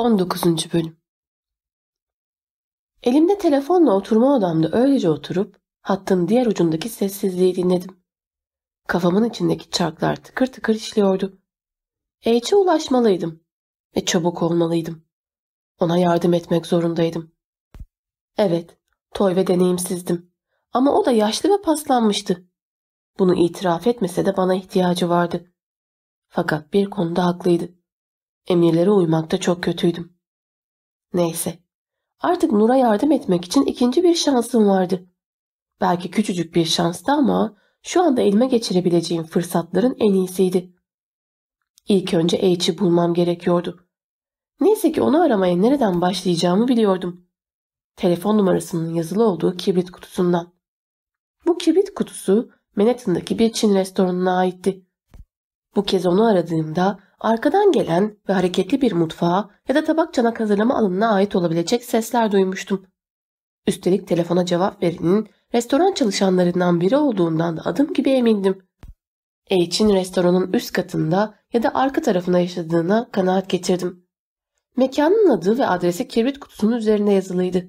19. Bölüm Elimde telefonla oturma odamda öylece oturup hattın diğer ucundaki sessizliği dinledim. Kafamın içindeki çarklar tıkır tıkır işliyordu. H'e ulaşmalıydım ve çabuk olmalıydım. Ona yardım etmek zorundaydım. Evet, toy ve deneyimsizdim. Ama o da yaşlı ve paslanmıştı. Bunu itiraf etmese de bana ihtiyacı vardı. Fakat bir konuda haklıydı. Emirlere uymakta çok kötüydüm. Neyse. Artık Nur'a yardım etmek için ikinci bir şansım vardı. Belki küçücük bir şanstı ama şu anda elime geçirebileceğim fırsatların en iyisiydi. İlk önce H'i bulmam gerekiyordu. Neyse ki onu aramaya nereden başlayacağımı biliyordum. Telefon numarasının yazılı olduğu kibrit kutusundan. Bu kibrit kutusu Manhattan'daki bir Çin restoranına aitti. Bu kez onu aradığımda arkadan gelen ve hareketli bir mutfağa ya da tabak çanak hazırlama alanına ait olabilecek sesler duymuştum. Üstelik telefona cevap verenin restoran çalışanlarından biri olduğundan da adım gibi emindim. H'in restoranın üst katında ya da arka tarafına yaşadığına kanaat getirdim. Mekanın adı ve adresi kibrit kutusunun üzerinde yazılıydı.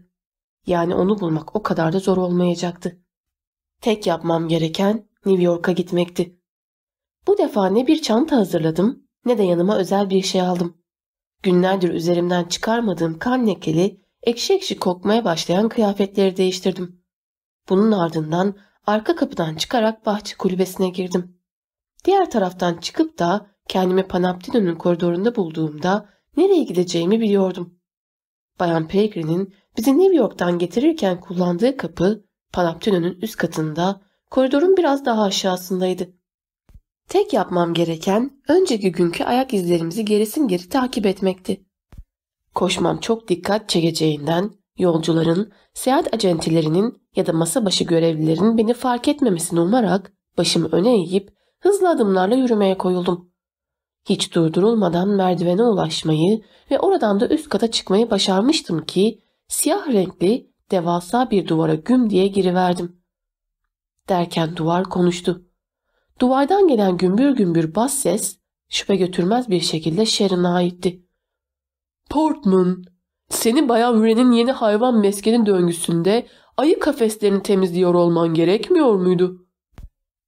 Yani onu bulmak o kadar da zor olmayacaktı. Tek yapmam gereken New York'a gitmekti. Bu defa ne bir çanta hazırladım ne de yanıma özel bir şey aldım. Günlerdir üzerimden çıkarmadığım kan lekeli, ekşi ekşi kokmaya başlayan kıyafetleri değiştirdim. Bunun ardından arka kapıdan çıkarak bahçe kulübesine girdim. Diğer taraftan çıkıp da kendimi Panaptino'nun koridorunda bulduğumda nereye gideceğimi biliyordum. Bayan Peregrine'in bizi New York'tan getirirken kullandığı kapı Panaptino'nun üst katında, koridorun biraz daha aşağısındaydı. Tek yapmam gereken önceki günkü ayak izlerimizi gerisin geri takip etmekti. Koşmam çok dikkat çekeceğinden yolcuların, seyahat acentilerinin ya da masa başı görevlilerin beni fark etmemesini umarak başımı öne eğip hızlı adımlarla yürümeye koyuldum. Hiç durdurulmadan merdivene ulaşmayı ve oradan da üst kata çıkmayı başarmıştım ki siyah renkli devasa bir duvara güm diye giriverdim. Derken duvar konuştu. Duvardan gelen gümbür gümbür bas ses şüphe götürmez bir şekilde Sharon'a aitti. Portman, seni Bayan Wren'in yeni hayvan meskeni döngüsünde ayı kafeslerini temizliyor olman gerekmiyor muydu?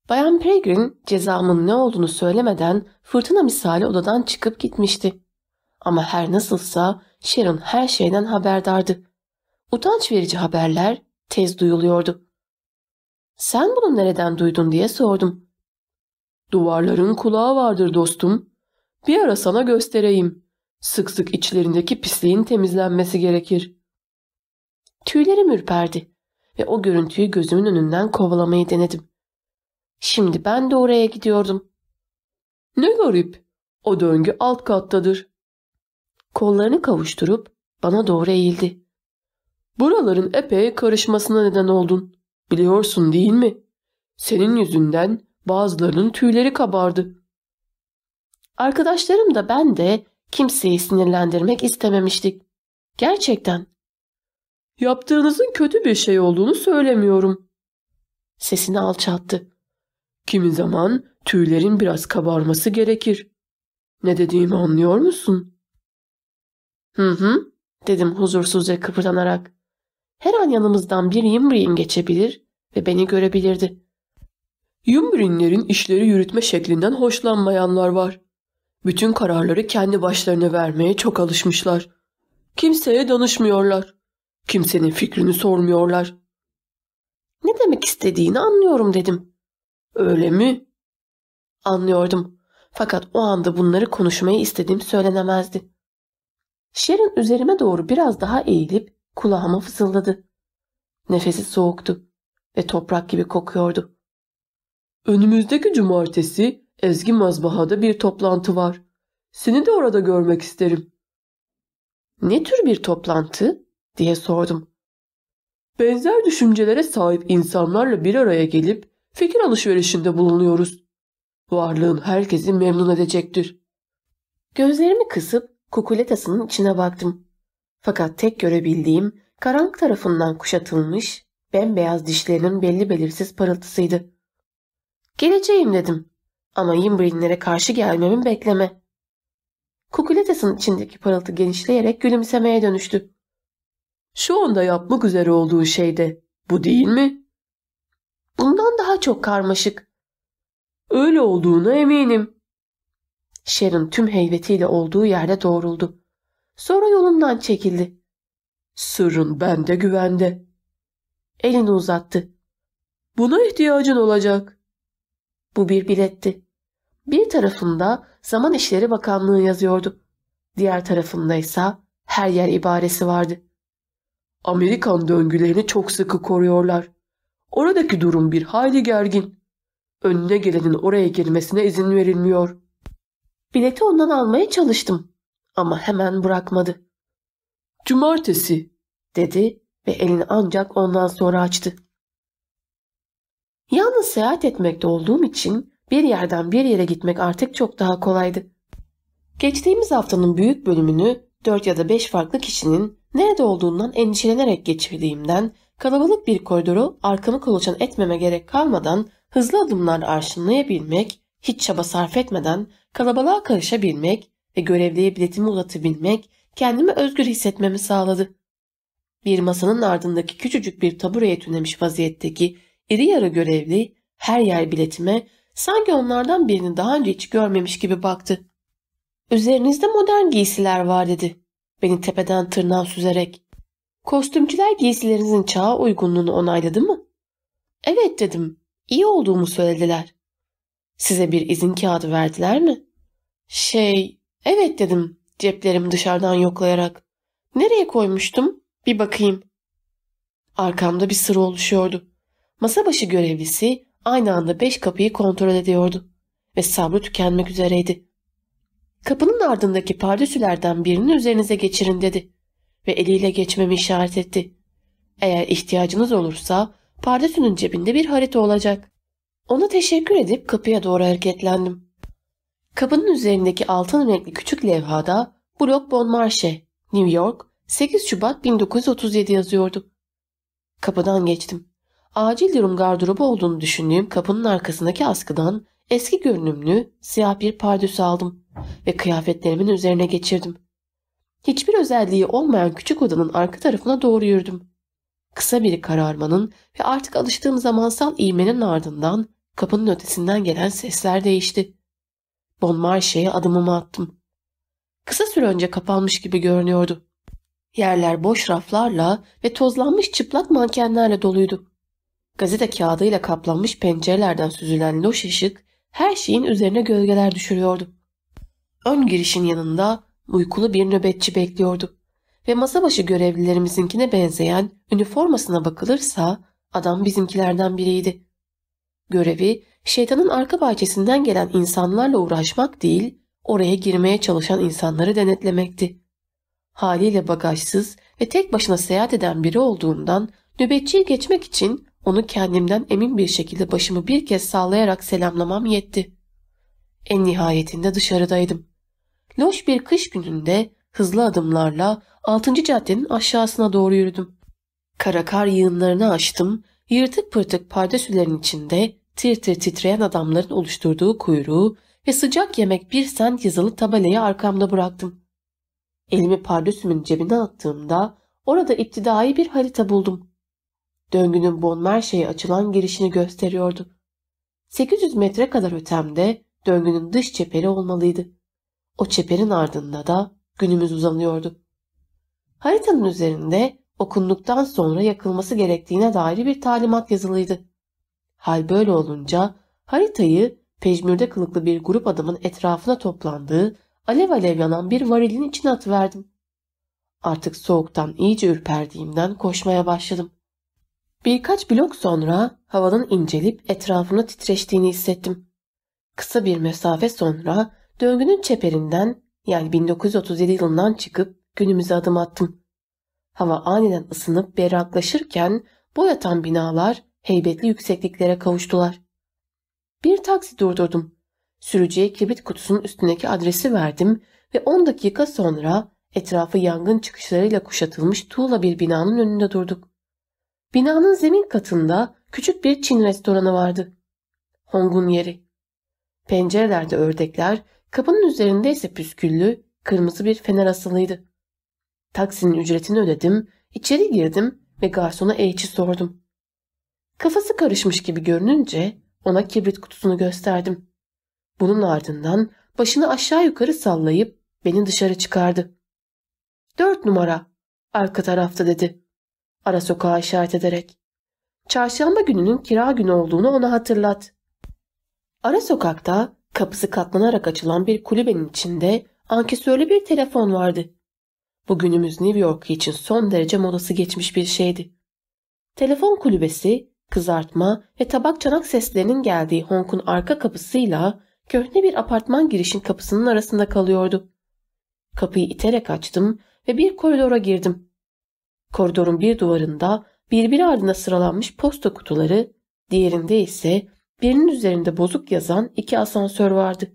Bayan Peregrine cezamın ne olduğunu söylemeden fırtına misali odadan çıkıp gitmişti. Ama her nasılsa Sharon her şeyden haberdardı. Utanç verici haberler tez duyuluyordu. Sen bunu nereden duydun diye sordum. Duvarların kulağı vardır dostum. Bir ara sana göstereyim. Sık sık içlerindeki pisliğin temizlenmesi gerekir. Tüylerim ürperdi ve o görüntüyü gözümün önünden kovalamayı denedim. Şimdi ben de oraya gidiyordum. Ne garip. O döngü alt kattadır. Kollarını kavuşturup bana doğru eğildi. Buraların epey karışmasına neden oldun. Biliyorsun değil mi? Senin yüzünden bazılarının tüyleri kabardı. Arkadaşlarım da ben de kimseyi sinirlendirmek istememiştik. Gerçekten. Yaptığınızın kötü bir şey olduğunu söylemiyorum. Sesini alçalttı. Kimi zaman tüylerin biraz kabarması gerekir. Ne dediğimi anlıyor musun? Hı hı, dedim huzursuzca kıpırdanarak. Her an yanımızdan bir Yimbri'in geçebilir ve beni görebilirdi. Yumbri'nlerin işleri yürütme şeklinden hoşlanmayanlar var. Bütün kararları kendi başlarına vermeye çok alışmışlar. Kimseye danışmıyorlar. Kimsenin fikrini sormuyorlar. Ne demek istediğini anlıyorum dedim. Öyle mi? Anlıyordum. Fakat o anda bunları konuşmayı istediğim söylenemezdi. Sharon üzerime doğru biraz daha eğilip kulağıma fısıldadı. Nefesi soğuktu ve toprak gibi kokuyordu. Önümüzdeki cumartesi Ezgi Mazbaha'da bir toplantı var. Seni de orada görmek isterim. Ne tür bir toplantı? diye sordum. Benzer düşüncelere sahip insanlarla bir araya gelip fikir alışverişinde bulunuyoruz. Varlığın herkesi memnun edecektir. Gözlerimi kısıp kukuletasının içine baktım. Fakat tek görebildiğim karanlık tarafından kuşatılmış bembeyaz dişlerinin belli belirsiz parıltısıydı. Geleceğim dedim ama Yimbrinlere karşı gelmemi bekleme. Kukuletes'in içindeki parıltı genişleyerek gülümsemeye dönüştü. Şu anda yapmak üzere olduğu şey de bu değil mi? Bundan daha çok karmaşık. Öyle olduğuna eminim. Sharon tüm heybetiyle olduğu yerde doğruldu. Sonra yolundan çekildi. Sırrın bende güvende. Elini uzattı. Buna ihtiyacın olacak. Bu bir biletti. Bir tarafında Zaman İşleri Bakanlığı yazıyordu. Diğer tarafında ise her yer ibaresi vardı. Amerikan döngülerini çok sıkı koruyorlar. Oradaki durum bir hayli gergin. Önüne gelenin oraya girmesine izin verilmiyor. Bileti ondan almaya çalıştım ama hemen bırakmadı. Cumartesi dedi ve elini ancak ondan sonra açtı. Yalnız seyahat etmekte olduğum için bir yerden bir yere gitmek artık çok daha kolaydı. Geçtiğimiz haftanın büyük bölümünü dört ya da beş farklı kişinin nerede olduğundan endişelenerek geçirdiğimden kalabalık bir koridoru arkamı kolaçan etmeme gerek kalmadan hızlı adımlarla arşınlayabilmek, hiç çaba sarf etmeden kalabalığa karışabilmek ve görevliye biletimi uzatabilmek kendimi özgür hissetmemi sağladı. Bir masanın ardındaki küçücük bir tabureye tünemiş vaziyetteki iri yarı görevli her yer biletime sanki onlardan birini daha önce hiç görmemiş gibi baktı. Üzerinizde modern giysiler var dedi. Beni tepeden tırnağa süzerek. Kostümcüler giysilerinizin çağa uygunluğunu onayladı mı? Evet dedim. İyi olduğumu söylediler. Size bir izin kağıdı verdiler mi? Şey, evet dedim ceplerimi dışarıdan yoklayarak. Nereye koymuştum? Bir bakayım. Arkamda bir sıra oluşuyordu. Masa başı görevlisi aynı anda beş kapıyı kontrol ediyordu ve sabrı tükenmek üzereydi. Kapının ardındaki pardüsülerden birini üzerinize geçirin dedi ve eliyle geçmemi işaret etti. Eğer ihtiyacınız olursa pardüsünün cebinde bir harita olacak. Ona teşekkür edip kapıya doğru hareketlendim. Kapının üzerindeki altın renkli küçük levhada Blok Bon Marche, New York, 8 Şubat 1937 yazıyordu. Kapıdan geçtim. Acil durum gardırobu olduğunu düşündüğüm kapının arkasındaki askıdan eski görünümlü siyah bir pardüsü aldım ve kıyafetlerimin üzerine geçirdim. Hiçbir özelliği olmayan küçük odanın arka tarafına doğru yürüdüm. Kısa bir kararmanın ve artık alıştığım zamansal iğmenin ardından kapının ötesinden gelen sesler değişti. Bon Marche'ye adımımı attım. Kısa süre önce kapanmış gibi görünüyordu. Yerler boş raflarla ve tozlanmış çıplak mankenlerle doluydu. Gazete kağıdıyla kaplanmış pencerelerden süzülen loş ışık her şeyin üzerine gölgeler düşürüyordu. Ön girişin yanında uykulu bir nöbetçi bekliyordu ve masa başı görevlilerimizinkine benzeyen üniformasına bakılırsa adam bizimkilerden biriydi. Görevi şeytanın arka bahçesinden gelen insanlarla uğraşmak değil, oraya girmeye çalışan insanları denetlemekti. Haliyle bagajsız ve tek başına seyahat eden biri olduğundan nöbetçiyi geçmek için onu kendimden emin bir şekilde başımı bir kez sallayarak selamlamam yetti. En nihayetinde dışarıdaydım. Loş bir kış gününde hızlı adımlarla 6. caddenin aşağısına doğru yürüdüm. Kara kar yığınlarını açtım, yırtık pırtık pardesülerin içinde tir tir titreyen adamların oluşturduğu kuyruğu ve sıcak yemek bir sent yazılı tabelayı arkamda bıraktım. Elimi pardesümün cebine attığımda orada iptidai bir harita buldum. Döngünün Bonmerşe'ye açılan girişini gösteriyordu. 800 metre kadar ötemde döngünün dış çeperi olmalıydı. O çeperin ardında da günümüz uzanıyordu. Haritanın üzerinde okunduktan sonra yakılması gerektiğine dair bir talimat yazılıydı. Hal böyle olunca haritayı pejmürde kılıklı bir grup adamın etrafına toplandığı alev alev yanan bir varilin içine atıverdim. Artık soğuktan iyice ürperdiğimden koşmaya başladım. Birkaç blok sonra havanın incelip etrafını titreştiğini hissettim. Kısa bir mesafe sonra döngünün çeperinden yani 1937 yılından çıkıp günümüze adım attım. Hava aniden ısınıp berraklaşırken boyatan binalar heybetli yüksekliklere kavuştular. Bir taksi durdurdum. Sürücüye kibrit kutusunun üstündeki adresi verdim ve 10 dakika sonra etrafı yangın çıkışlarıyla kuşatılmış tuğla bir binanın önünde durduk. Binanın zemin katında küçük bir Çin restoranı vardı. Hong'un yeri. Pencerelerde ördekler, kapının üzerinde ise püsküllü, kırmızı bir fener asılıydı. Taksinin ücretini ödedim, içeri girdim ve garsona H'i sordum. Kafası karışmış gibi görününce ona kibrit kutusunu gösterdim. Bunun ardından başını aşağı yukarı sallayıp beni dışarı çıkardı. Dört numara, arka tarafta dedi. Ara sokağa işaret ederek. Çarşamba gününün kira günü olduğunu ona hatırlat. Ara sokakta kapısı katlanarak açılan bir kulübenin içinde ankesörlü bir telefon vardı. Bu günümüz New York için son derece modası geçmiş bir şeydi. Telefon kulübesi kızartma ve tabak çanak seslerinin geldiği Honk'un arka kapısıyla köhne bir apartman girişin kapısının arasında kalıyordu. Kapıyı iterek açtım ve bir koridora girdim. Koridorun bir duvarında birbiri ardına sıralanmış posta kutuları, diğerinde ise birinin üzerinde bozuk yazan iki asansör vardı.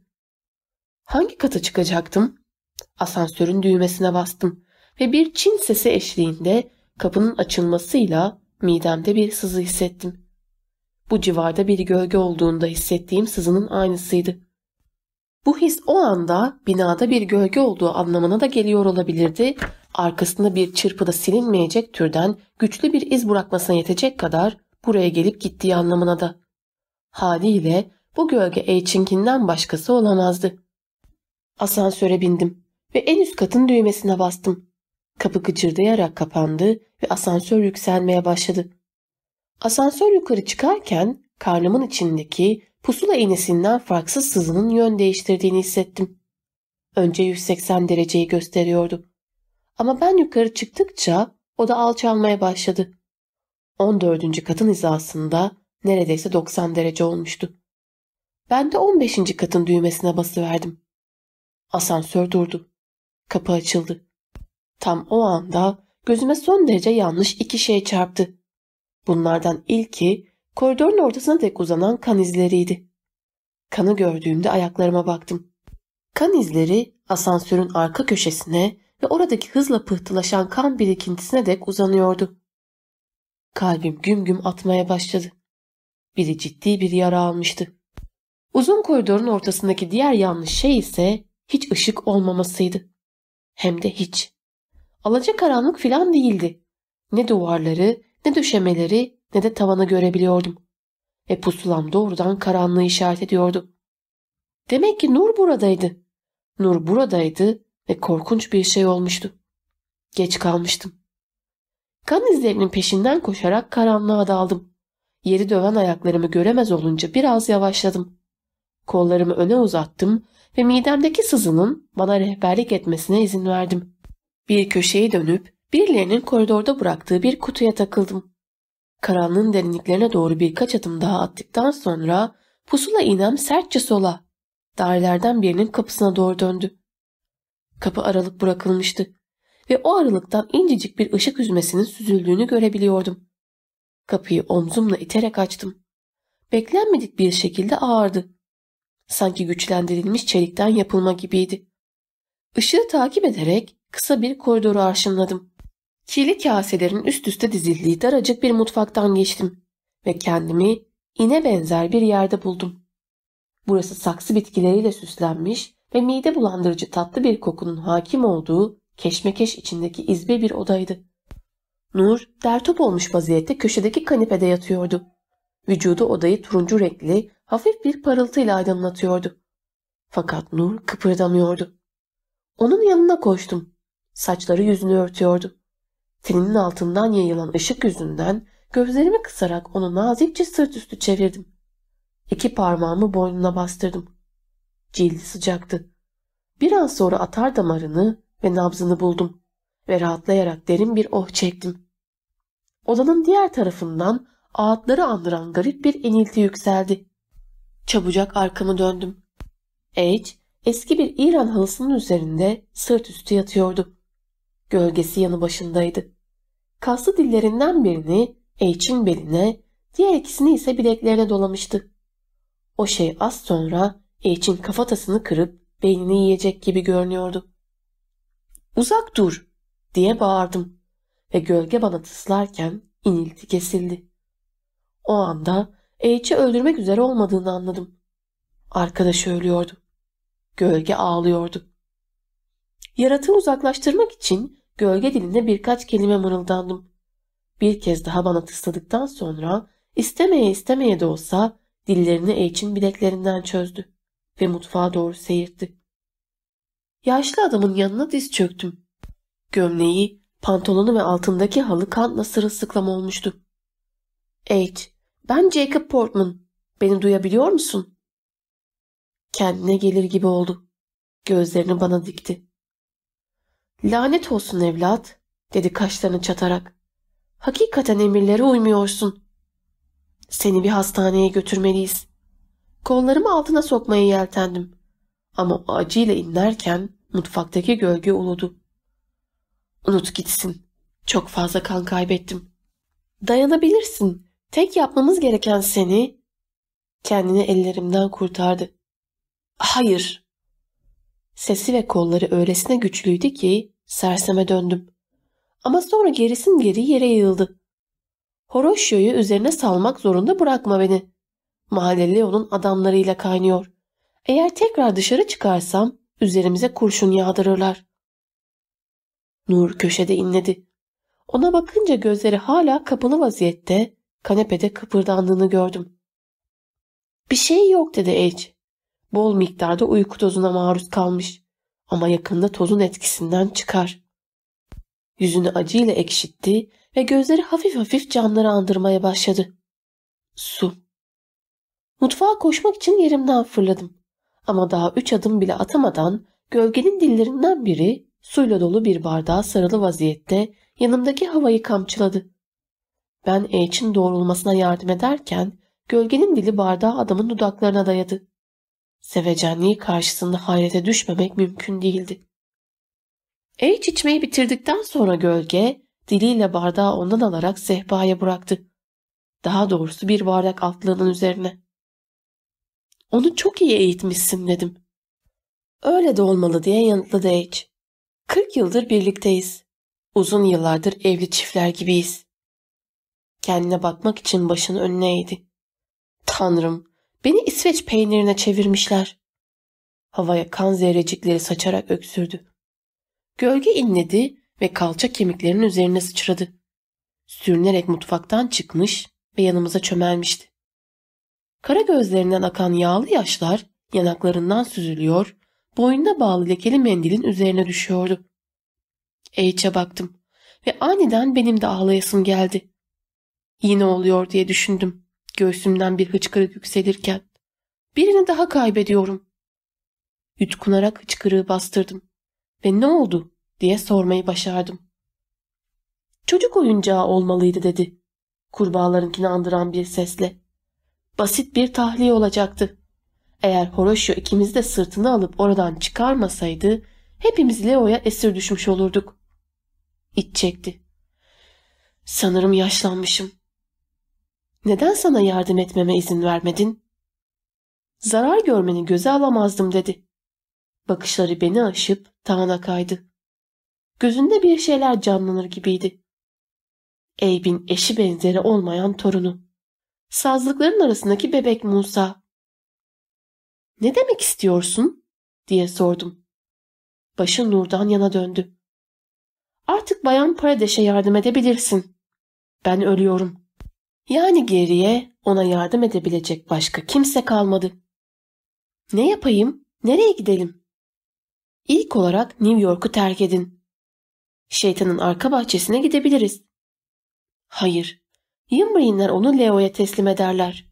Hangi kata çıkacaktım? Asansörün düğmesine bastım ve bir Çin sesi eşliğinde kapının açılmasıyla midemde bir sızı hissettim. Bu civarda bir gölge olduğunda hissettiğim sızının aynısıydı. Bu his o anda binada bir gölge olduğu anlamına da geliyor olabilirdi. Arkasında bir çırpıda silinmeyecek türden güçlü bir iz bırakmasına yetecek kadar buraya gelip gittiği anlamına da. Haliyle bu gölge Eichink'inden başkası olamazdı. Asansöre bindim ve en üst katın düğmesine bastım. Kapı gıcırdayarak kapandı ve asansör yükselmeye başladı. Asansör yukarı çıkarken karnımın içindeki pusula iğnesinden farksız sızının yön değiştirdiğini hissettim. Önce 180 dereceyi gösteriyordu. Ama ben yukarı çıktıkça o da alçalmaya başladı. 14. katın hizasında neredeyse 90 derece olmuştu. Ben de 15. katın düğmesine basıverdim. Asansör durdu. Kapı açıldı. Tam o anda gözüme son derece yanlış iki şey çarptı. Bunlardan ilki koridorun ortasına dek uzanan kan izleriydi. Kanı gördüğümde ayaklarıma baktım. Kan izleri asansörün arka köşesine ve oradaki hızla pıhtılaşan kan birikintisine dek uzanıyordu. Kalbim güm güm atmaya başladı. Biri ciddi bir yara almıştı. Uzun koridorun ortasındaki diğer yanlış şey ise hiç ışık olmamasıydı. Hem de hiç. Alacakaranlık filan değildi. Ne duvarları, ne döşemeleri, ne de tavanı görebiliyordum. Ve pusulam doğrudan karanlığı işaret ediyordu. Demek ki Nur buradaydı. Nur buradaydı ve korkunç bir şey olmuştu. Geç kalmıştım. Kan izlerinin peşinden koşarak karanlığa daldım. Yeri döven ayaklarımı göremez olunca biraz yavaşladım. Kollarımı öne uzattım ve midemdeki sızının bana rehberlik etmesine izin verdim. Bir köşeyi dönüp birilerinin koridorda bıraktığı bir kutuya takıldım. Karanlığın derinliklerine doğru birkaç adım daha attıktan sonra pusula inem sertçe sola, dairelerden birinin kapısına doğru döndü. Kapı aralık bırakılmıştı ve o aralıktan incecik bir ışık üzmesinin süzüldüğünü görebiliyordum. Kapıyı omzumla iterek açtım. Beklenmedik bir şekilde ağırdı. Sanki güçlendirilmiş çelikten yapılma gibiydi. Işığı takip ederek kısa bir koridoru arşınladım. Kirli kaselerin üst üste dizildiği daracık bir mutfaktan geçtim ve kendimi ine benzer bir yerde buldum. Burası saksı bitkileriyle süslenmiş ve mide bulandırıcı tatlı bir kokunun hakim olduğu keşmekeş içindeki izbe bir odaydı. Nur dertop olmuş vaziyette köşedeki kanepede yatıyordu. Vücudu odayı turuncu renkli hafif bir parıltıyla aydınlatıyordu. Fakat Nur kıpırdamıyordu. Onun yanına koştum. Saçları yüzünü örtüyordu. Teninin altından yayılan ışık yüzünden gözlerimi kısarak onu nazikçe sırt üstü çevirdim. İki parmağımı boynuna bastırdım. Cildi sıcaktı. Biraz sonra atar damarını ve nabzını buldum ve rahatlayarak derin bir oh çektim. Odanın diğer tarafından ağıtları andıran garip bir inilti yükseldi. Çabucak arkamı döndüm. H, eski bir İran halısının üzerinde sırt üstü yatıyordu. Gölgesi yanı başındaydı. Kaslı dillerinden birini H'in beline, diğer ikisini ise bileklerine dolamıştı. O şey az sonra H'in kafatasını kırıp beynini yiyecek gibi görünüyordu. Uzak dur diye bağırdım ve gölge bana tıslarken inilti kesildi. O anda H'i öldürmek üzere olmadığını anladım. Arkadaşı ölüyordu. Gölge ağlıyordu. Yaratığı uzaklaştırmak için gölge dilinde birkaç kelime mırıldandım. Bir kez daha bana tısladıktan sonra istemeye istemeye de olsa dillerini H'in bileklerinden çözdü ve mutfağa doğru seyirtti. Yaşlı adamın yanına diz çöktüm. Gömleği, pantolonu ve altındaki halı kanla sırılsıklam olmuştu. H, ben Jacob Portman. Beni duyabiliyor musun? Kendine gelir gibi oldu. Gözlerini bana dikti. Lanet olsun evlat, dedi kaşlarını çatarak. Hakikaten emirlere uymuyorsun. Seni bir hastaneye götürmeliyiz. Kollarımı altına sokmaya yeltendim. Ama acıyla inlerken mutfaktaki gölge uludu. Unut gitsin. Çok fazla kan kaybettim. Dayanabilirsin. Tek yapmamız gereken seni... Kendini ellerimden kurtardı. Hayır. Sesi ve kolları öylesine güçlüydü ki serseme döndüm. Ama sonra gerisin geri yere yığıldı. Horoşyo'yu üzerine salmak zorunda bırakma beni. Mahalle Leo'nun adamlarıyla kaynıyor. Eğer tekrar dışarı çıkarsam üzerimize kurşun yağdırırlar. Nur köşede inledi. Ona bakınca gözleri hala kapalı vaziyette kanepede kıpırdandığını gördüm. Bir şey yok dedi Edge. Bol miktarda uyku tozuna maruz kalmış ama yakında tozun etkisinden çıkar. Yüzünü acıyla ekşitti ve gözleri hafif hafif canları andırmaya başladı. Su. Mutfağa koşmak için yerimden fırladım. Ama daha üç adım bile atamadan gölgenin dillerinden biri suyla dolu bir bardağa sarılı vaziyette yanımdaki havayı kamçıladı. Ben H'in doğrulmasına yardım ederken gölgenin dili bardağı adamın dudaklarına dayadı. Sevecenliği karşısında hayrete düşmemek mümkün değildi. H içmeyi bitirdikten sonra gölge diliyle bardağı ondan alarak sehpaya bıraktı. Daha doğrusu bir bardak altlığının üzerine. Onu çok iyi eğitmişsin dedim. Öyle de olmalı diye yanıtladı H. Kırk yıldır birlikteyiz. Uzun yıllardır evli çiftler gibiyiz. Kendine bakmak için başını önüne eğdi. Tanrım, beni İsveç peynirine çevirmişler. Havaya kan zerrecikleri saçarak öksürdü. Gölge inledi ve kalça kemiklerinin üzerine sıçradı. Sürünerek mutfaktan çıkmış ve yanımıza çömelmişti. Kara gözlerinden akan yağlı yaşlar yanaklarından süzülüyor, boynuna bağlı lekeli mendilin üzerine düşüyordu. H'e baktım ve aniden benim de ağlayasım geldi. Yine oluyor diye düşündüm göğsümden bir hıçkırık yükselirken. Birini daha kaybediyorum. Yutkunarak hıçkırığı bastırdım ve ne oldu diye sormayı başardım. Çocuk oyuncağı olmalıydı dedi. Kurbağalarınkini andıran bir sesle. Basit bir tahliye olacaktı. Eğer Horoşyo ikimiz de sırtını alıp oradan çıkarmasaydı hepimiz Leo'ya esir düşmüş olurduk. İç çekti. Sanırım yaşlanmışım. Neden sana yardım etmeme izin vermedin? Zarar görmeni göze alamazdım dedi. Bakışları beni aşıp tavana kaydı. Gözünde bir şeyler canlanır gibiydi. Eyb'in eşi benzeri olmayan torunu. Sazlıkların arasındaki bebek Musa. Ne demek istiyorsun? diye sordum. Başı Nur'dan yana döndü. Artık Bayan Paradeş'e yardım edebilirsin. Ben ölüyorum. Yani geriye ona yardım edebilecek başka kimse kalmadı. Ne yapayım? Nereye gidelim? İlk olarak New York'u terk edin. Şeytanın arka bahçesine gidebiliriz. Hayır, Yımbriinler onu Leo'ya teslim ederler.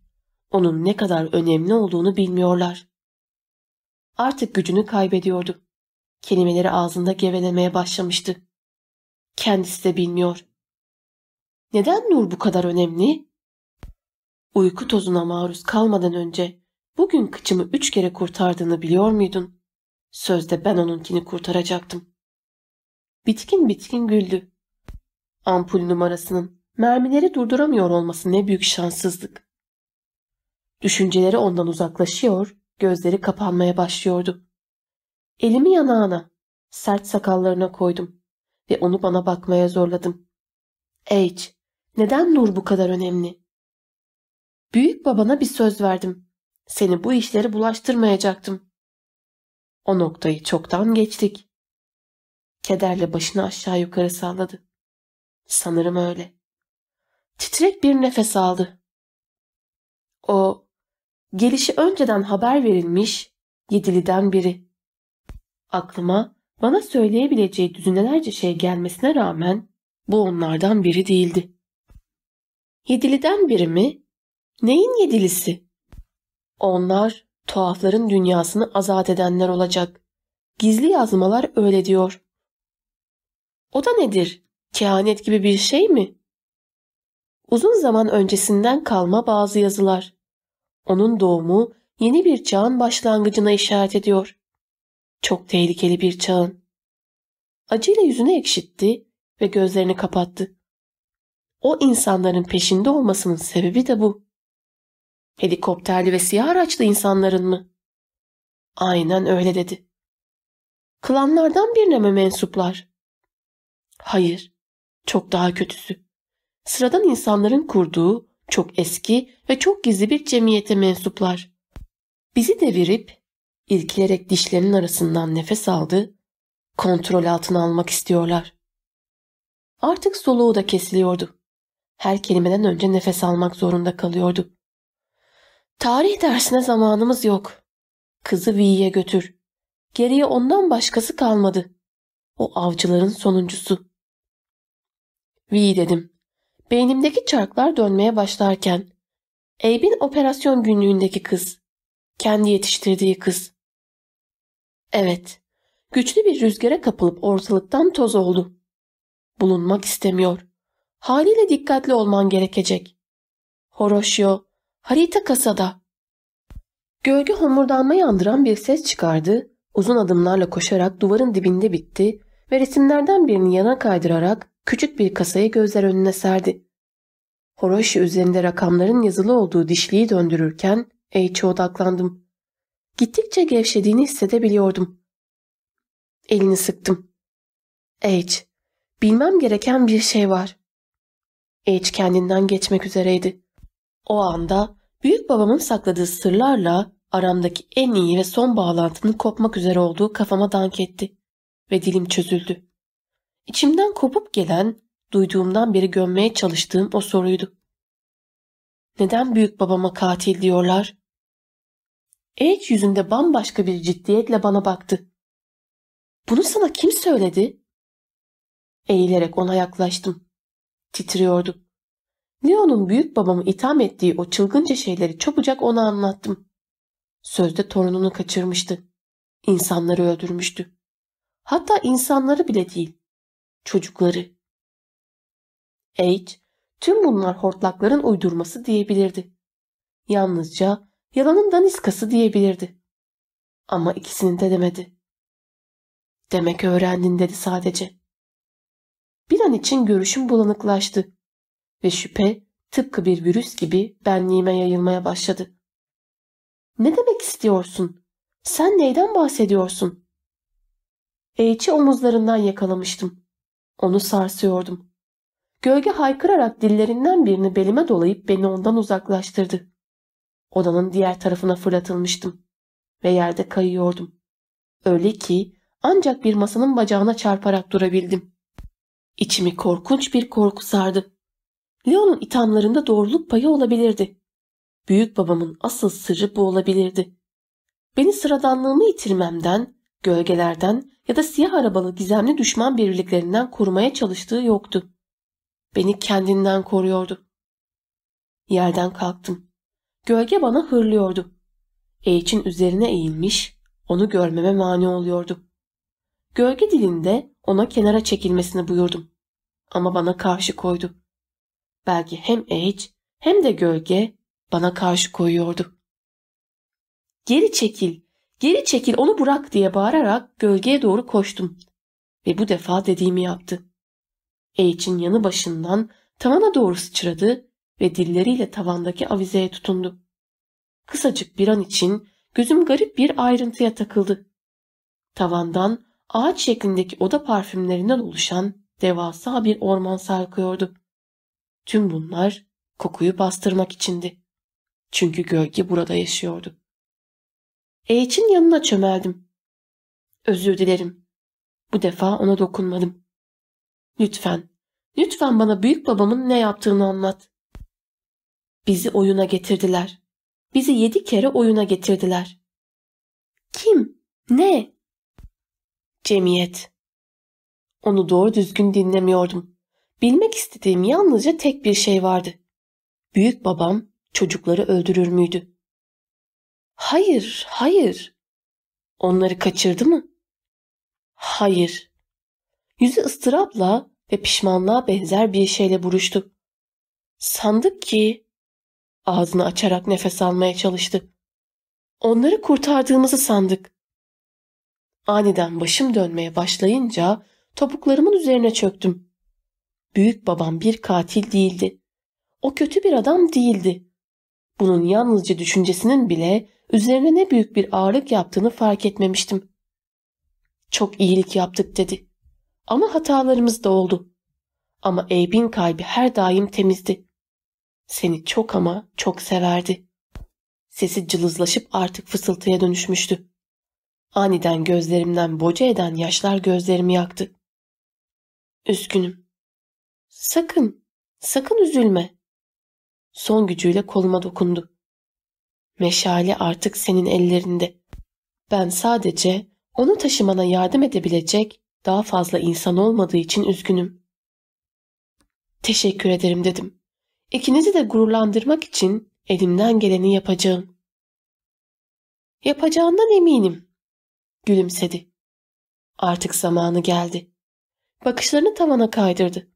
Onun ne kadar önemli olduğunu bilmiyorlar. Artık gücünü kaybediyordu. Kelimeleri ağzında gevelemeye başlamıştı. Kendisi de bilmiyor. Neden Nur bu kadar önemli? Uyku tozuna maruz kalmadan önce bugün kıçımı üç kere kurtardığını biliyor muydun? Sözde ben onunkini kurtaracaktım. Bitkin bitkin güldü. Ampul numarasının mermileri durduramıyor olması ne büyük şanssızlık. Düşünceleri ondan uzaklaşıyor, gözleri kapanmaya başlıyordu. Elimi yanağına, sert sakallarına koydum ve onu bana bakmaya zorladım. H, neden Nur bu kadar önemli? Büyük babana bir söz verdim. Seni bu işleri bulaştırmayacaktım. O noktayı çoktan geçtik. Kederle başını aşağı yukarı salladı. Sanırım öyle. Titrek bir nefes aldı. O, gelişi önceden haber verilmiş Yedili'den biri. Aklıma bana söyleyebileceği düzinelerce şey gelmesine rağmen bu onlardan biri değildi. Yedili'den biri mi? Neyin yedilisi? Onlar tuhafların dünyasını azat edenler olacak. Gizli yazmalar öyle diyor. O da nedir? Kehanet gibi bir şey mi? Uzun zaman öncesinden kalma bazı yazılar. Onun doğumu yeni bir çağın başlangıcına işaret ediyor. Çok tehlikeli bir çağın. Acıyla yüzünü ekşitti ve gözlerini kapattı. O insanların peşinde olmasının sebebi de bu. Helikopterli ve siyah araçlı insanların mı? Aynen öyle dedi. Klanlardan birine mi mensuplar? Hayır, çok daha kötüsü. Sıradan insanların kurduğu çok eski ve çok gizli bir cemiyete mensuplar. Bizi devirip, ilkilerek dişlerinin arasından nefes aldı, kontrol altına almak istiyorlar. Artık soluğu da kesiliyordu. Her kelimeden önce nefes almak zorunda kalıyordu. Tarih dersine zamanımız yok. Kızı Vi'ye götür. Geriye ondan başkası kalmadı. O avcıların sonuncusu. Vi dedim. Beynimdeki çarklar dönmeye başlarken. Abe'in operasyon günlüğündeki kız. Kendi yetiştirdiği kız. Evet, güçlü bir rüzgara kapılıp ortalıktan toz oldu. Bulunmak istemiyor. Haliyle dikkatli olman gerekecek. Horoşyo, harita kasada. Gölge homurdanmayı andıran bir ses çıkardı, uzun adımlarla koşarak duvarın dibinde bitti ve resimlerden birini yana kaydırarak küçük bir kasayı gözler önüne serdi. Horoşi üzerinde rakamların yazılı olduğu dişliği döndürürken H'e odaklandım. Gittikçe gevşediğini hissedebiliyordum. Elini sıktım. H, bilmem gereken bir şey var. H kendinden geçmek üzereydi. O anda büyük babamın sakladığı sırlarla aramdaki en iyi ve son bağlantının kopmak üzere olduğu kafama dank etti ve dilim çözüldü. İçimden kopup gelen, duyduğumdan beri gömmeye çalıştığım o soruydu. Neden büyük babama katil diyorlar? Edge yüzünde bambaşka bir ciddiyetle bana baktı. Bunu sana kim söyledi? Eğilerek ona yaklaştım. Titriyordu. Leon'un büyük babamı itham ettiği o çılgınca şeyleri çabucak ona anlattım. Sözde torununu kaçırmıştı. İnsanları öldürmüştü. Hatta insanları bile değil, çocukları. H, tüm bunlar hortlakların uydurması diyebilirdi. Yalnızca yalanın daniskası diyebilirdi. Ama ikisini de demedi. Demek öğrendin dedi sadece. Bir an için görüşüm bulanıklaştı ve şüphe tıpkı bir virüs gibi benliğime yayılmaya başladı. Ne demek istiyorsun? Sen neyden bahsediyorsun? H'i omuzlarından yakalamıştım. Onu sarsıyordum. Gölge haykırarak dillerinden birini belime dolayıp beni ondan uzaklaştırdı. Odanın diğer tarafına fırlatılmıştım ve yerde kayıyordum. Öyle ki ancak bir masanın bacağına çarparak durabildim. İçimi korkunç bir korku sardı. Leon'un ithamlarında doğruluk payı olabilirdi. Büyük babamın asıl sırrı bu olabilirdi. Beni sıradanlığımı yitirmemden, gölgelerden ya da siyah arabalı gizemli düşman birliklerinden korumaya çalıştığı yoktu. Beni kendinden koruyordu. Yerden kalktım. Gölge bana hırlıyordu. Eğiç'in üzerine eğilmiş, onu görmeme mani oluyordu. Gölge dilinde ona kenara çekilmesini buyurdum. Ama bana karşı koydu. Belki hem H hem de gölge bana karşı koyuyordu. Geri çekil, geri çekil onu bırak diye bağırarak gölgeye doğru koştum. Ve bu defa dediğimi yaptı. H'in yanı başından tavana doğru sıçradı ve dilleriyle tavandaki avizeye tutundu. Kısacık bir an için gözüm garip bir ayrıntıya takıldı. Tavandan ağaç şeklindeki oda parfümlerinden oluşan devasa bir orman sarkıyordu. Tüm bunlar kokuyu bastırmak içindi. Çünkü gölge burada yaşıyordu. Eğiç'in yanına çömeldim. Özür dilerim. Bu defa ona dokunmadım. Lütfen, lütfen bana büyük babamın ne yaptığını anlat. Bizi oyuna getirdiler. Bizi yedi kere oyuna getirdiler. Kim? Ne? Cemiyet. Onu doğru düzgün dinlemiyordum. Bilmek istediğim yalnızca tek bir şey vardı. Büyük babam çocukları öldürür müydü? Hayır, hayır. Onları kaçırdı mı? Hayır. Yüzü ıstırapla ve pişmanlığa benzer bir şeyle buruştu. Sandık ki ağzını açarak nefes almaya çalıştı. Onları kurtardığımızı sandık. Aniden başım dönmeye başlayınca topuklarımın üzerine çöktüm. Büyük babam bir katil değildi. O kötü bir adam değildi. Bunun yalnızca düşüncesinin bile üzerine ne büyük bir ağırlık yaptığını fark etmemiştim. Çok iyilik yaptık dedi. Ama hatalarımız da oldu. Ama Abe'in kalbi her daim temizdi. Seni çok ama çok severdi. Sesi cılızlaşıp artık fısıltıya dönüşmüştü. Aniden gözlerimden boca eden yaşlar gözlerimi yaktı. Üzgünüm. Sakın, sakın üzülme. Son gücüyle koluma dokundu. Meşale artık senin ellerinde. Ben sadece onu taşımana yardım edebilecek daha fazla insan olmadığı için üzgünüm. Teşekkür ederim dedim. İkinizi de gururlandırmak için elimden geleni yapacağım. Yapacağından eminim. Gülümsedi. Artık zamanı geldi. Bakışlarını tavana kaydırdı.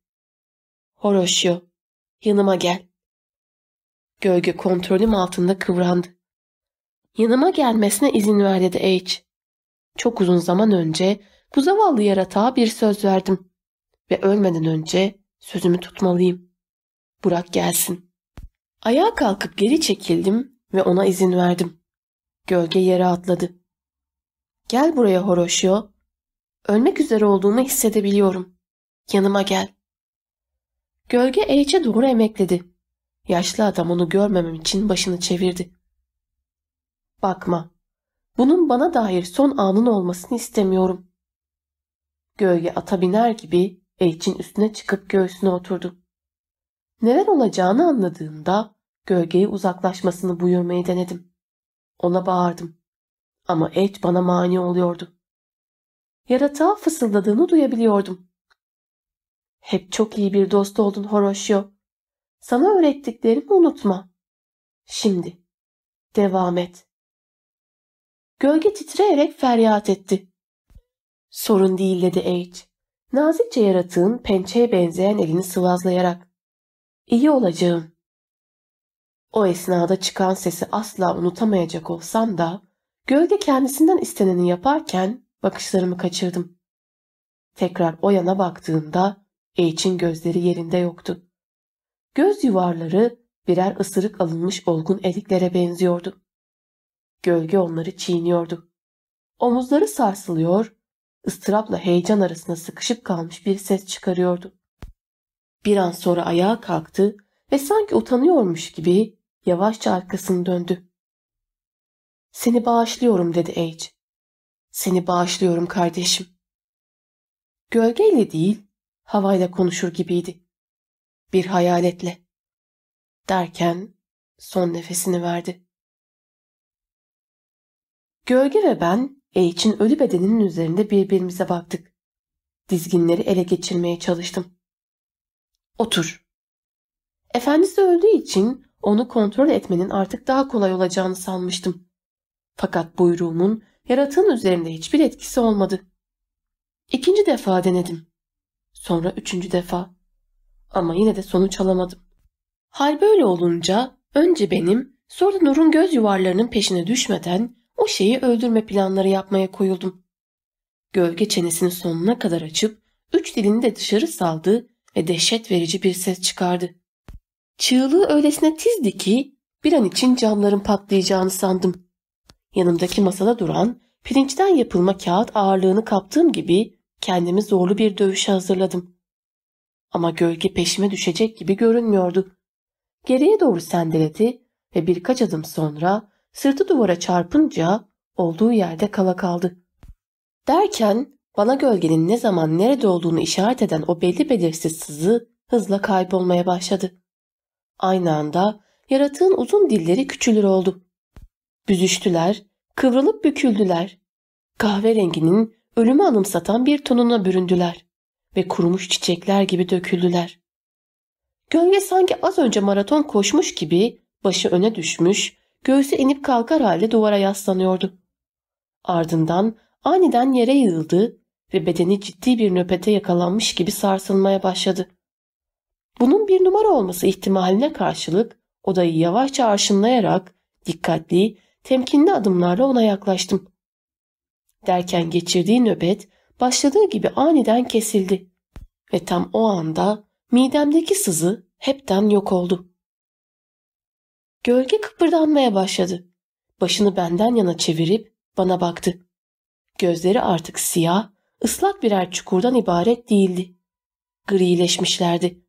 Horoşyo, yanıma gel. Gölge kontrolüm altında kıvrandı. Yanıma gelmesine izin ver dedi H. Çok uzun zaman önce bu zavallı yaratığa bir söz verdim. Ve ölmeden önce sözümü tutmalıyım. Burak gelsin. Ayağa kalkıp geri çekildim ve ona izin verdim. Gölge yere atladı. Gel buraya Horoşyo. Ölmek üzere olduğumu hissedebiliyorum. Yanıma gel. Gölge H'e doğru emekledi. Yaşlı adam onu görmemem için başını çevirdi. Bakma. Bunun bana dair son anın olmasını istemiyorum. Gölge ata biner gibi H'in üstüne çıkıp göğsüne oturdu. Neler olacağını anladığımda gölgeyi uzaklaşmasını buyurmayı denedim. Ona bağırdım. Ama H bana mani oluyordu. Yaratığa fısıldadığını duyabiliyordum. Hep çok iyi bir dost oldun Horoşyo. Sana öğrettiklerimi unutma. Şimdi devam et. Gölge titreyerek feryat etti. Sorun değil dedi H. Nazikçe yaratığın pençeye benzeyen elini sıvazlayarak. İyi olacağım. O esnada çıkan sesi asla unutamayacak olsam da gölge kendisinden isteneni yaparken bakışlarımı kaçırdım. Tekrar o yana baktığımda H'in gözleri yerinde yoktu. Göz yuvarları birer ısırık alınmış olgun eliklere benziyordu. Gölge onları çiğniyordu. Omuzları sarsılıyor, ıstırapla heyecan arasında sıkışıp kalmış bir ses çıkarıyordu. Bir an sonra ayağa kalktı ve sanki utanıyormuş gibi yavaşça arkasını döndü. Seni bağışlıyorum dedi H. Seni bağışlıyorum kardeşim. Gölgeyle değil, havayla konuşur gibiydi. Bir hayaletle. Derken son nefesini verdi. Gölge ve ben H'in ölü bedeninin üzerinde birbirimize baktık. Dizginleri ele geçirmeye çalıştım. Otur. Efendisi öldüğü için onu kontrol etmenin artık daha kolay olacağını sanmıştım. Fakat buyruğumun yaratığın üzerinde hiçbir etkisi olmadı. İkinci defa denedim. Sonra üçüncü defa. Ama yine de sonuç alamadım. Hal böyle olunca önce benim sonra Nur'un göz yuvarlarının peşine düşmeden o şeyi öldürme planları yapmaya koyuldum. Gölge çenesini sonuna kadar açıp üç dilini de dışarı saldı ve dehşet verici bir ses çıkardı. Çığlığı öylesine tizdi ki bir an için camların patlayacağını sandım. Yanımdaki masada duran pirinçten yapılma kağıt ağırlığını kaptığım gibi kendimi zorlu bir dövüşe hazırladım. Ama gölge peşime düşecek gibi görünmüyordu. Geriye doğru sendeledi ve birkaç adım sonra sırtı duvara çarpınca olduğu yerde kala kaldı. Derken Bana gölgenin ne zaman nerede olduğunu işaret eden o belli belirsiz sızı hızla kaybolmaya başladı. Aynı anda yaratığın uzun dilleri küçülür oldu. Büzüştüler, kıvrılıp büküldüler. Kahverenginin ölümü anımsatan bir tonuna büründüler ve kurumuş çiçekler gibi döküldüler. Gölge sanki az önce maraton koşmuş gibi başı öne düşmüş, göğsü inip kalkar halde duvara yaslanıyordu. Ardından aniden yere yığıldı ve bedeni ciddi bir nöbete yakalanmış gibi sarsılmaya başladı. Bunun bir numara olması ihtimaline karşılık odayı yavaşça arşınlayarak dikkatli, temkinli adımlarla ona yaklaştım. Derken geçirdiği nöbet başladığı gibi aniden kesildi ve tam o anda midemdeki sızı hepten yok oldu. Gölge kıpırdanmaya başladı. Başını benden yana çevirip bana baktı. Gözleri artık siyah, ıslak birer çukurdan ibaret değildi. Grileşmişlerdi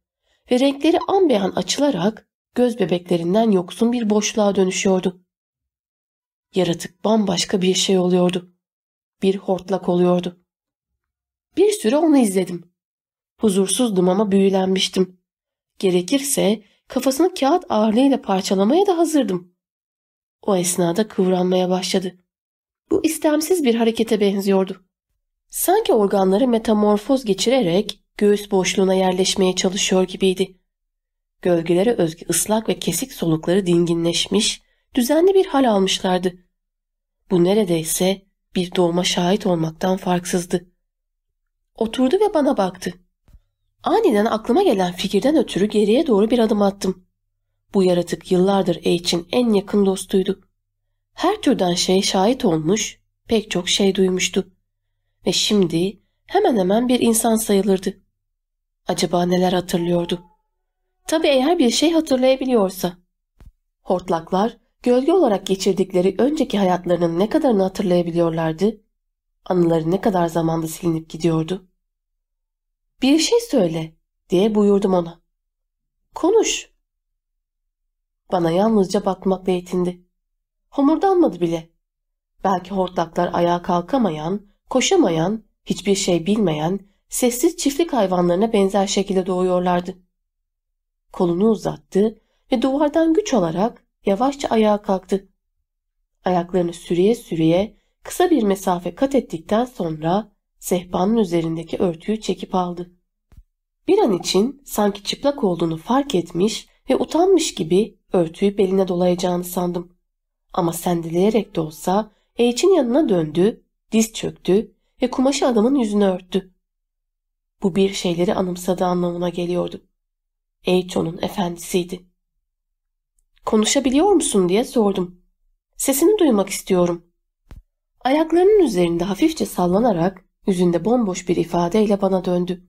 ve renkleri an beyan açılarak göz bebeklerinden yoksun bir boşluğa dönüşüyordu. Yaratık bambaşka bir şey oluyordu. Bir hortlak oluyordu. Bir süre onu izledim. Huzursuzdum ama büyülenmiştim. Gerekirse kafasını kağıt ağırlığıyla parçalamaya da hazırdım. O esnada kıvranmaya başladı. Bu istemsiz bir harekete benziyordu. Sanki organları metamorfoz geçirerek göğüs boşluğuna yerleşmeye çalışıyor gibiydi. Gölgelere özgü ıslak ve kesik solukları dinginleşmiş, düzenli bir hal almışlardı. Bu neredeyse bir doğuma şahit olmaktan farksızdı. Oturdu ve bana baktı. Aniden aklıma gelen fikirden ötürü geriye doğru bir adım attım. Bu yaratık yıllardır H'in en yakın dostuydu. Her türden şey şahit olmuş, pek çok şey duymuştu. Ve şimdi hemen hemen bir insan sayılırdı. Acaba neler hatırlıyordu? Tabii eğer bir şey hatırlayabiliyorsa. Hortlaklar gölge olarak geçirdikleri önceki hayatlarının ne kadarını hatırlayabiliyorlardı? Anıları ne kadar zamanda silinip gidiyordu? Bir şey söyle diye buyurdum ona. Konuş. Bana yalnızca bakmakla yetindi. Homurdanmadı bile. Belki hortlaklar ayağa kalkamayan, koşamayan, hiçbir şey bilmeyen, sessiz çiftlik hayvanlarına benzer şekilde doğuyorlardı. Kolunu uzattı ve duvardan güç alarak yavaşça ayağa kalktı. Ayaklarını sürüye sürüye kısa bir mesafe kat ettikten sonra sehpanın üzerindeki örtüyü çekip aldı. Bir an için sanki çıplak olduğunu fark etmiş ve utanmış gibi örtüyü beline dolayacağını sandım. Ama sendeleyerek de olsa H'in yanına döndü, diz çöktü ve kumaşı adamın yüzüne örttü. Bu bir şeyleri anımsadığı anlamına geliyordu. H onun efendisiydi. Konuşabiliyor musun diye sordum. Sesini duymak istiyorum. Ayaklarının üzerinde hafifçe sallanarak yüzünde bomboş bir ifadeyle bana döndü.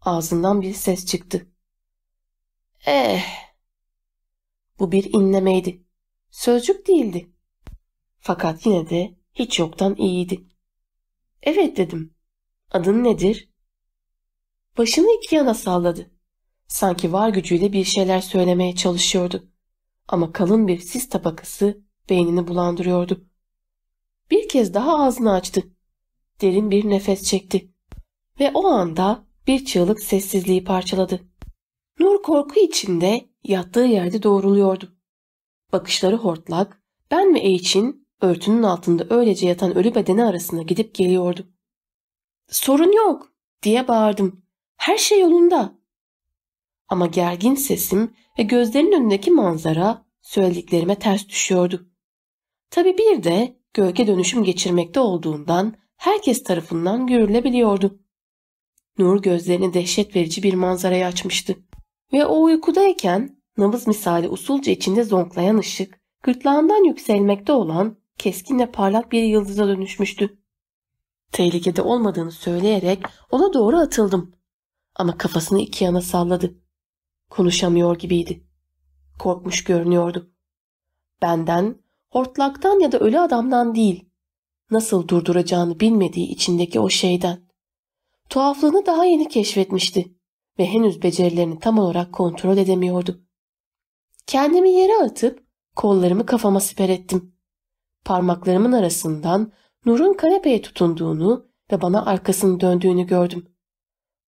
Ağzından bir ses çıktı. Eh. Bu bir inlemeydi. Sözcük değildi. Fakat yine de hiç yoktan iyiydi. Evet dedim. Adın nedir? Başını iki yana salladı. Sanki var gücüyle bir şeyler söylemeye çalışıyordu. Ama kalın bir sis tabakası beynini bulandırıyordu. Bir kez daha ağzını açtı. Derin bir nefes çekti. Ve o anda bir çığlık sessizliği parçaladı. Nur korku içinde yattığı yerde doğruluyordu. Bakışları hortlak, ben ve H'in örtünün altında öylece yatan ölü bedeni arasında gidip geliyordu. Sorun yok diye bağırdım. Her şey yolunda. Ama gergin sesim ve gözlerinin önündeki manzara söylediklerime ters düşüyordu. Tabi bir de gölge dönüşüm geçirmekte olduğundan herkes tarafından görülebiliyordu. Nur gözlerini dehşet verici bir manzaraya açmıştı. Ve o uykudayken nabız misali usulca içinde zonklayan ışık, gırtlağından yükselmekte olan keskin ve parlak bir yıldıza dönüşmüştü. Tehlikede olmadığını söyleyerek ona doğru atıldım. Ama kafasını iki yana salladı. Konuşamıyor gibiydi. Korkmuş görünüyordu. Benden, hortlaktan ya da ölü adamdan değil, nasıl durduracağını bilmediği içindeki o şeyden. Tuhaflığını daha yeni keşfetmişti ve henüz becerilerini tam olarak kontrol edemiyordu. Kendimi yere atıp kollarımı kafama siper ettim. Parmaklarımın arasından Nur'un kanepeye tutunduğunu ve bana arkasını döndüğünü gördüm.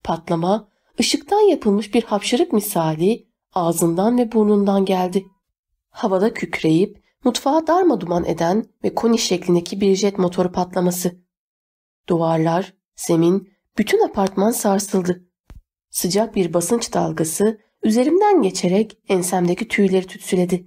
Patlama, ışıktan yapılmış bir hapşırık misali ağzından ve burnundan geldi. Havada kükreyip mutfağı darma duman eden ve koni şeklindeki bir jet motoru patlaması. Duvarlar, zemin, bütün apartman sarsıldı. Sıcak bir basınç dalgası üzerimden geçerek ensemdeki tüyleri tütsüledi.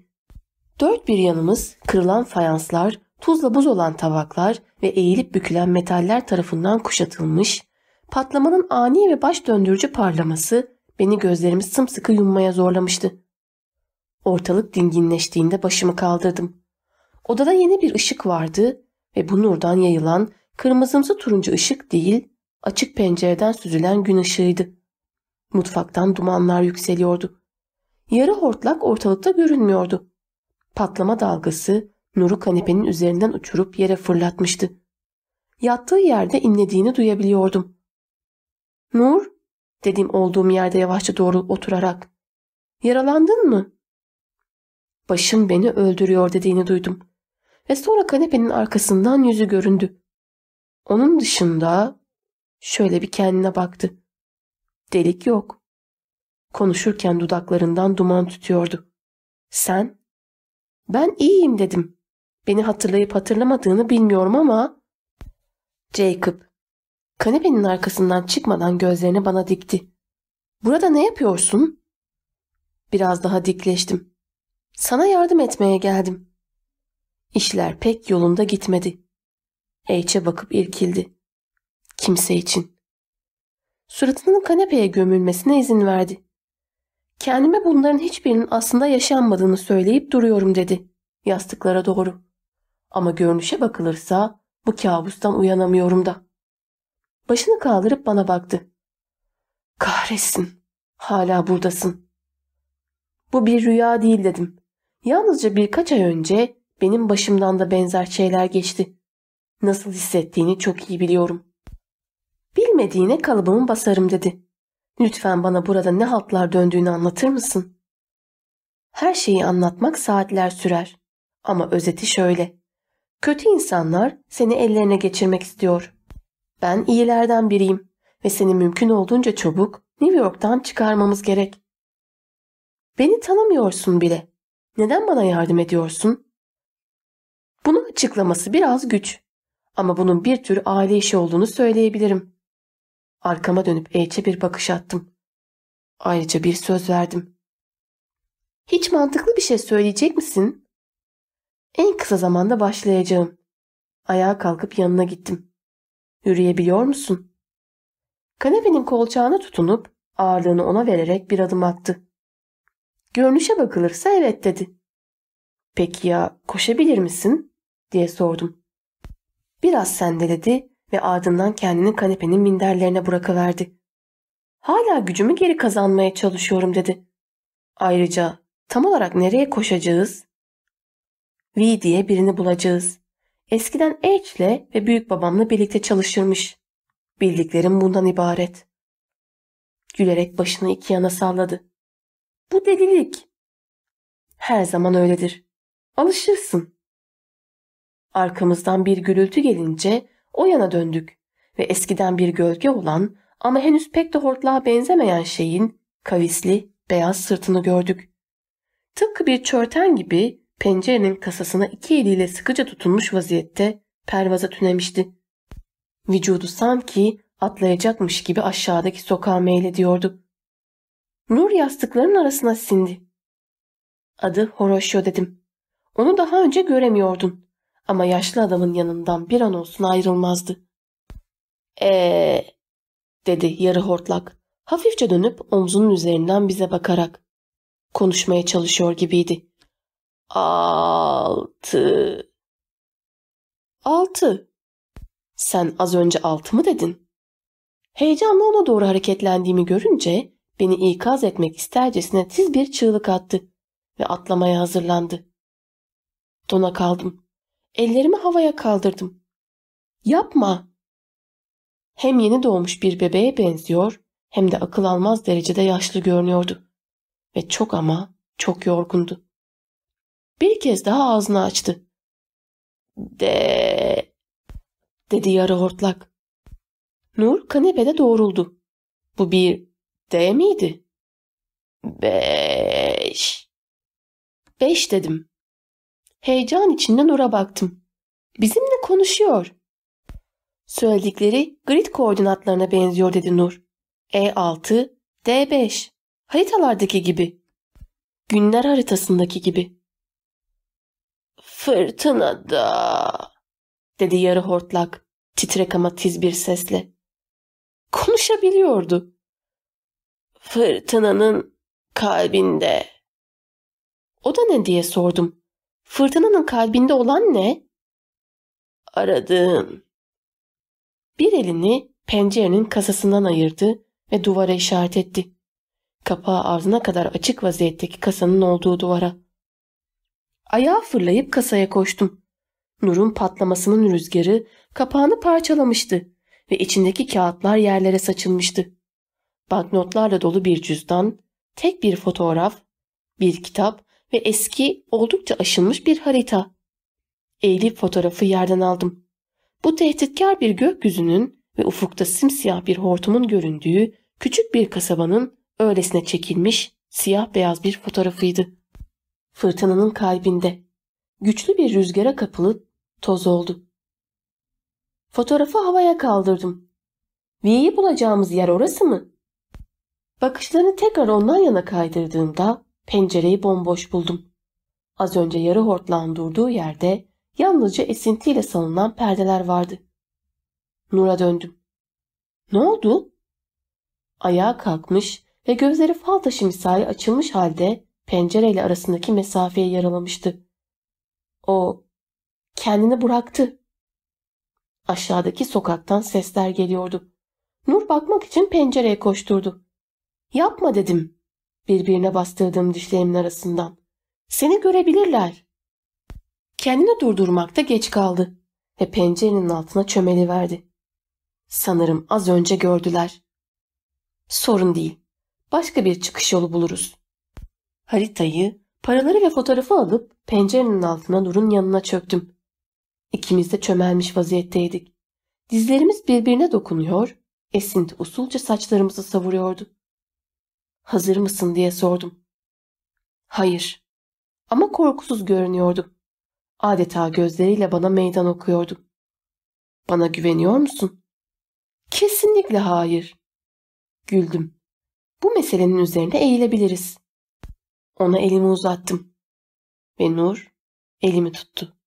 Dört bir yanımız kırılan fayanslar, tuzla buz olan tabaklar ve eğilip bükülen metaller tarafından kuşatılmış, patlamanın ani ve baş döndürücü parlaması beni gözlerimi sımsıkı yummaya zorlamıştı. Ortalık dinginleştiğinde başımı kaldırdım. Odada yeni bir ışık vardı ve bu nurdan yayılan kırmızımsı turuncu ışık değil, açık pencereden süzülen gün ışığıydı. Mutfaktan dumanlar yükseliyordu. Yarı hortlak ortalıkta görünmüyordu. Patlama dalgası Nur'u kanepenin üzerinden uçurup yere fırlatmıştı. Yattığı yerde inlediğini duyabiliyordum. Nur, dedim olduğum yerde yavaşça doğru oturarak. Yaralandın mı? Başım beni öldürüyor dediğini duydum. Ve sonra kanepenin arkasından yüzü göründü. Onun dışında şöyle bir kendine baktı. Delik yok. Konuşurken dudaklarından duman tutuyordu. Sen? Ben iyiyim dedim. Beni hatırlayıp hatırlamadığını bilmiyorum ama... Jacob. Kanepenin arkasından çıkmadan gözlerini bana dikti. Burada ne yapıyorsun? Biraz daha dikleştim. Sana yardım etmeye geldim. İşler pek yolunda gitmedi. H'e bakıp irkildi. Kimse için. Suratının kanepeye gömülmesine izin verdi. Kendime bunların hiçbirinin aslında yaşanmadığını söyleyip duruyorum dedi yastıklara doğru. Ama görünüşe bakılırsa bu kabustan uyanamıyorum da. Başını kaldırıp bana baktı. Kahretsin. Hala buradasın. Bu bir rüya değil dedim. Yalnızca birkaç ay önce benim başımdan da benzer şeyler geçti. Nasıl hissettiğini çok iyi biliyorum. Bilmediğine kalıbımı basarım dedi. Lütfen bana burada ne haltlar döndüğünü anlatır mısın? Her şeyi anlatmak saatler sürer. Ama özeti şöyle. Kötü insanlar seni ellerine geçirmek istiyor. Ben iyilerden biriyim ve seni mümkün olduğunca çabuk New York'tan çıkarmamız gerek. Beni tanımıyorsun bile. Neden bana yardım ediyorsun? Bunu açıklaması biraz güç. Ama bunun bir tür aile işi olduğunu söyleyebilirim. Arkama dönüp H'e bir bakış attım. Ayrıca bir söz verdim. Hiç mantıklı bir şey söyleyecek misin? En kısa zamanda başlayacağım. Ayağa kalkıp yanına gittim. Yürüyebiliyor musun? Kanepenin kolçağına tutunup ağırlığını ona vererek bir adım attı. Görünüşe bakılırsa evet dedi. Peki ya koşabilir misin? diye sordum. Biraz sendeledi ve ardından kendini kanepenin minderlerine bırakıverdi. Hala gücümü geri kazanmaya çalışıyorum dedi. Ayrıca tam olarak nereye koşacağız? V diye birini bulacağız. Eskiden H ile ve büyük babamla birlikte çalışırmış. Bildiklerim bundan ibaret. Gülerek başını iki yana salladı. Bu delilik. Her zaman öyledir. Alışırsın. Arkamızdan bir gürültü gelince o yana döndük ve eskiden bir gölge olan ama henüz pek de hortlağa benzemeyen şeyin kavisli beyaz sırtını gördük. Tıpkı bir çörten gibi pencerenin kasasına iki eliyle sıkıca tutunmuş vaziyette pervaza tünemişti. Vücudu sanki atlayacakmış gibi aşağıdaki sokağa meylediyordu. Nur yastıkların arasına sindi. Adı Horacio dedim. Onu daha önce göremiyordun. Ama yaşlı adamın yanından bir an olsun ayrılmazdı. Ee, dedi yarı hortlak. Hafifçe dönüp omzunun üzerinden bize bakarak. Konuşmaya çalışıyor gibiydi. Altı. Altı. Sen az önce altı mı dedin? Heyecanla ona doğru hareketlendiğimi görünce beni ikaz etmek istercesine tiz bir çığlık attı ve atlamaya hazırlandı. Dona kaldım. Ellerimi havaya kaldırdım. Yapma. Hem yeni doğmuş bir bebeğe benziyor hem de akıl almaz derecede yaşlı görünüyordu. Ve çok ama çok yorgundu. Bir kez daha ağzını açtı. De dedi yarı hortlak. Nur kanepede doğruldu. Bu bir D miydi? Beş. Beş dedim. Heyecan içinde Nur'a baktım. Bizimle konuşuyor. Söyledikleri grid koordinatlarına benziyor dedi Nur. E6, D5. Haritalardaki gibi. Günler haritasındaki gibi. Fırtınada dedi yarı hortlak, titrek ama tiz bir sesle. Konuşabiliyordu. Fırtınanın kalbinde. O da ne diye sordum. Fırtınanın kalbinde olan ne? Aradığın. Bir elini pencerenin kasasından ayırdı ve duvara işaret etti. Kapağı ağzına kadar açık vaziyetteki kasanın olduğu duvara. Ayağa fırlayıp kasaya koştum. Nur'un patlamasının rüzgarı kapağını parçalamıştı ve içindeki kağıtlar yerlere saçılmıştı. Banknotlarla dolu bir cüzdan, tek bir fotoğraf, bir kitap ve eski oldukça aşınmış bir harita. Eğilip fotoğrafı yerden aldım. Bu tehditkar bir gökyüzünün ve ufukta simsiyah bir hortumun göründüğü küçük bir kasabanın öylesine çekilmiş siyah beyaz bir fotoğrafıydı. Fırtınanın kalbinde. Güçlü bir rüzgara kapılıp toz oldu. Fotoğrafı havaya kaldırdım. V'yi bulacağımız yer orası mı? Bakışlarını tekrar ondan yana kaydırdığımda pencereyi bomboş buldum. Az önce yarı hortlağın durduğu yerde yalnızca esintiyle salınan perdeler vardı. Nur'a döndüm. Ne oldu? Ayağa kalkmış ve gözleri fal taşı misali açılmış halde pencereyle arasındaki mesafeyi yaralamıştı. O kendini bıraktı. Aşağıdaki sokaktan sesler geliyordu. Nur bakmak için pencereye koşturdu. Yapma dedim. Birbirine bastırdığım dişlerimin arasından. Seni görebilirler. Kendini durdurmakta geç kaldı ve pencerenin altına çömeli verdi. Sanırım az önce gördüler. Sorun değil. Başka bir çıkış yolu buluruz. Haritayı, paraları ve fotoğrafı alıp pencerenin altına Nur'un yanına çöktüm. İkimiz de çömelmiş vaziyetteydik. Dizlerimiz birbirine dokunuyor, esinti usulca saçlarımızı savuruyordu. Hazır mısın diye sordum. Hayır. Ama korkusuz görünüyordu. Adeta gözleriyle bana meydan okuyordu. Bana güveniyor musun? Kesinlikle hayır. Güldüm. Bu meselenin üzerine eğilebiliriz. Ona elimi uzattım. Ve Nur elimi tuttu.